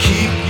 keep